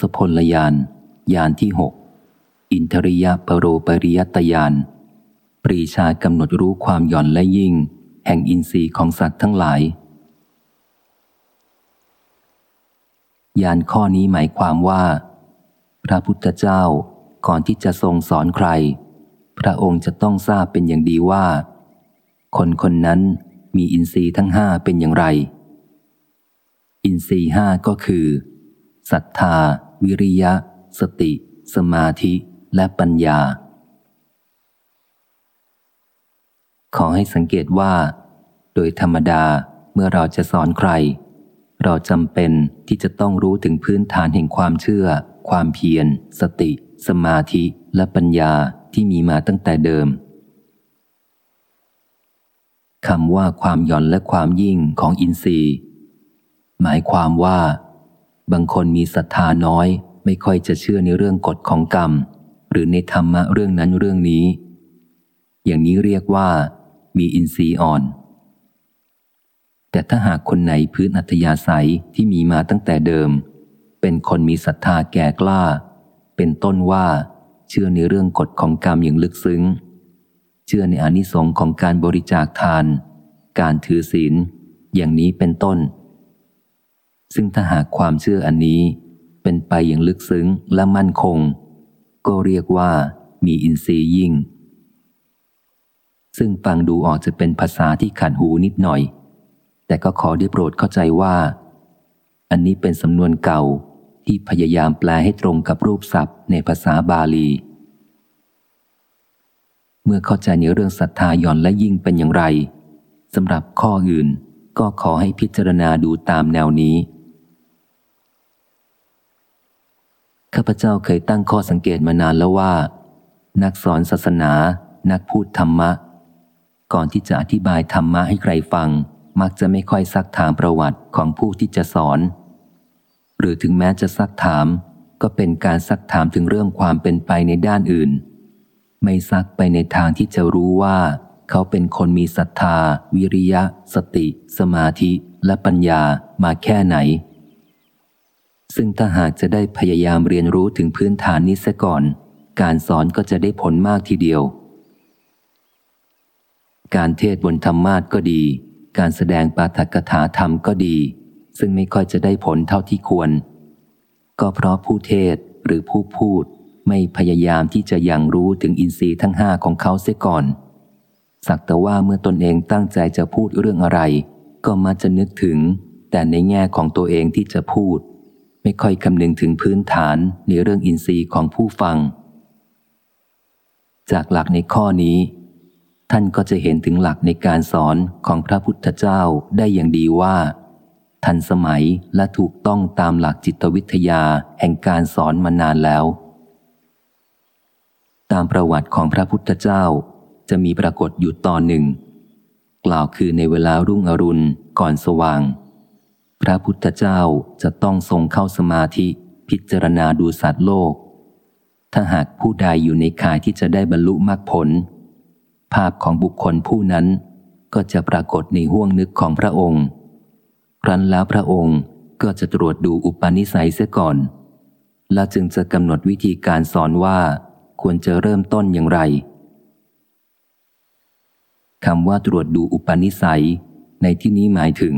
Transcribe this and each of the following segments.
ศพลยาน ยานที่หกอินทริยปรโรปริยตยาน ปรีชากำหนดรู้ความหย่อนและยิ่ง แห่งอินทรีย์ของสัตว์ทั้งหลาย ยานข้อนี้หมายความว่า พระพุทธเจ้าก่อนที่จะทรงสอนใคร พระองค์จะต้องทราบเป็นอย่างดีว่า คนคนนั้นมีอินทรีย์ทั้งห้าเป็นอย่างไร อินทรีย์ห้าก็คือ ศรัทธา วิริยะ สติ สมาธิ และปัญญา ขอให้สังเกตว่า โดยธรรมดาเมื่อเราจะสอนใคร เราจำเป็นที่จะต้องรู้ถึงพื้นฐานแห่งความเชื่อ ความเพียร สติ สมาธิ และปัญญาที่มีมาตั้งแต่เดิมคำว่าความหย่อนและความยิ่งของอินทรีย์ หมายความว่า บางคนมีศรัทธาน้อย ไม่ค่อยจะเชื่อในเรื่องกฎของกรรม หรือในธรรมะเรื่องนั้นเรื่องนี้ อย่างนี้เรียกว่า มีอินทรีย์อ่อน แต่ถ้าหากคนไหนพื้นอัธยาศัยที่มีมาตั้งแต่เดิม เป็นคนมีศรัทธาแก่กล้า เป็นต้นว่า เชื่อในเรื่องกฎของกรรมอย่างลึกซึ้ง เชื่อในอนิสงค์ของการบริจาคทาน การถือศีลอย่างนี้เป็นต้น ซึ่งถ้าหากความเชื่ออันนี้ เป็นไปอย่างลึกซึ้งและมั่นคง ก็เรียกว่ามีอินทรีย์ยิ่ง ซึ่งฟังดูออกจะเป็นภาษาที่ขัดหูนิดหน่อย แต่ก็ขอได้โปรดเข้าใจว่า อันนี้เป็นสำนวนเก่าที่พยายามแปลให้ตรงกับรูปศัพท์ในภาษาบาลี เมื่อเข้าใจในเรื่องศรัทธาย่อนและยิ่งเป็นอย่างไรสำหรับข้ออื่นก็ขอให้พิจารณาดูตามแนวนี้ ข้าพเจ้าเคยตั้งข้อสังเกตมานานแล้วว่า นักสอนศาสนา นักพูดธรรมะ ก่อนที่จะอธิบายธรรมะให้ใครฟัง มักจะไม่ค่อยซักถามประวัติของผู้ที่จะสอน หรือถึงแม้จะซักถาม ก็เป็นการซักถามถึงเรื่องความเป็นไปในด้านอื่น ไม่ซักไปในทางที่จะรู้ว่า เขาเป็นคนมีศรัทธา วิริยะ สติ สมาธิ และปัญญามาแค่ไหน ซึ่งถ้าหากจะได้พยายามเรียนรู้ถึงพื้นฐานนี้ซะก่อน การสอนก็จะได้ผลมากทีเดียว การเทศบนธรรมาทก็ดี การแสดงปาฐกถาธรรมก็ดี ซึ่งไม่ค่อยจะได้ผลเท่าที่ควร ก็เพราะผู้เทศหรือผู้พูดไม่พยายามที่จะยังรู้ถึงอินทรีย์ทั้งห้าของเขาเสียก่อน สักแต่ว่าเมื่อตนเองตั้งใจจะพูดเรื่องอะไร ก็มาจะนึกถึง แต่ในแง่ของตัวเองที่จะพูด ไม่ค่อยคำนึงถึงพื้นฐานในเรื่องอินทรีย์ของผู้ฟัง จากหลักในข้อนี้ ท่านก็จะเห็นถึงหลักในการสอนของพระพุทธเจ้าได้อย่างดีว่า ทันสมัยและถูกต้องตามหลักจิตวิทยาแห่งการสอนมานานแล้ว ตามประวัติของพระพุทธเจ้าจะมีปรากฏอยู่ตอนหนึ่ง กล่าวคือในเวลารุ่งอรุณก่อนสว่าง พระพุทธเจ้าจะต้องทรงเข้าสมาธิพิจารณาดูสัตว์โลก ถ้าหากผู้ใดอยู่ในข่ายที่จะได้บรรลุมรรคผล ภาพของบุคคลผู้นั้นก็จะปรากฏในห้วงนึกของพระองค์ ครั้นแล้วพระองค์ก็จะตรวจดูอุปนิสัยเสียก่อน แล้วจึงจะกำหนดวิธีการสอนว่าควรจะเริ่มต้นอย่างไรคำว่าตรวจดูอุปนิสัย ในที่นี้หมายถึง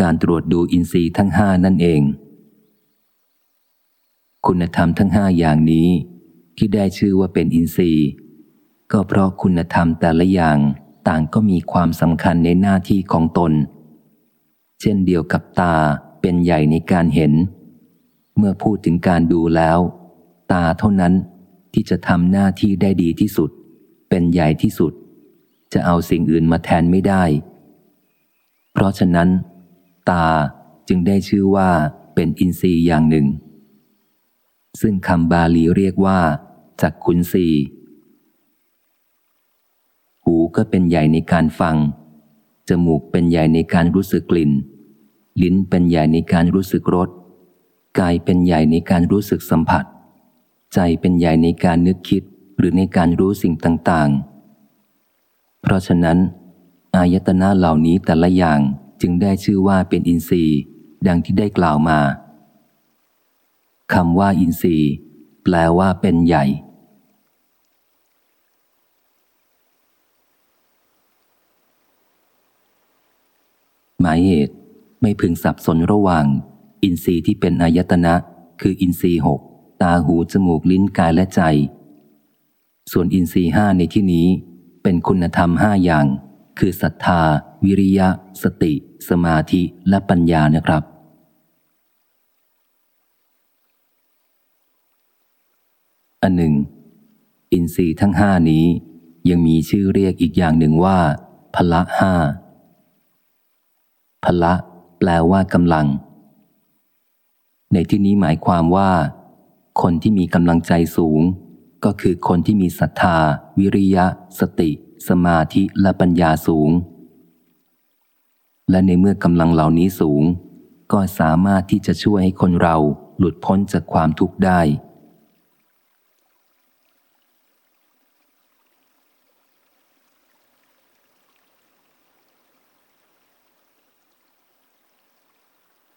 การตรวจดูอินทรีย์ทั้งห้านั่นเอง คุณธรรมทั้งห้าอย่างนี้ ที่ได้ชื่อว่าเป็นอินทรีย์ ก็เพราะคุณธรรมแต่ละอย่างต่างก็มีความสำคัญในหน้าที่ของตน เช่นเดียวกับตาเป็นใหญ่ในการเห็น เมื่อพูดถึงการดูแล้ว ตาเท่านั้นที่จะทำหน้าที่ได้ดีที่สุด เป็นใหญ่ที่สุด จะเอาสิ่งอื่นมาแทนไม่ได้ เพราะฉะนั้น ตาจึงได้ชื่อว่าเป็นอินทรีย์อย่างหนึ่ง ซึ่งคำบาลีเรียกว่าจักขุนสีหูก็เป็นใหญ่ในการฟัง จมูกเป็นใหญ่ในการรู้สึกกลิ่น ลิ้นเป็นใหญ่ในการรู้สึกรส กายเป็นใหญ่ในการรู้สึกสัมผัส ใจเป็นใหญ่ในการนึกคิดหรือในการรู้สิ่งต่าง ๆ เพราะฉะนั้น อายตนะเหล่านี้แต่ละอย่าง จึงได้ชื่อว่าเป็นอินทรีย์ ดังที่ได้กล่าวมาคำว่าอินทรีย์ แปลว่าเป็นใหญ่ หมายเหตุไม่พึงสับสนระหว่าง อินทรีย์ที่เป็นอายตนะ คืออินทรีย์หกตาหูจมูกลิ้นกายและใจ ส่วนอินทรีย์ห้าในที่นี้ เป็นคุณธรรมห้าอย่าง คือศรัทธา วิริยะ สติ สมาธิและปัญญานะครับ อันหนึ่ง อินทรีย์ทั้งห้านี้ยังมีชื่อเรียกอีกอย่างหนึ่งว่า พละห้าพละ แปลว่ากำลัง ในที่นี้หมายความว่า คนที่มีกำลังใจสูง ก็คือคนที่มีศรัทธา วิริยะ สติ สมาธิและปัญญาสูง และในเมื่อกำลังเหล่านี้สูง ก็สามารถที่จะช่วยให้คนเราหลุดพ้นจากความทุกข์ได้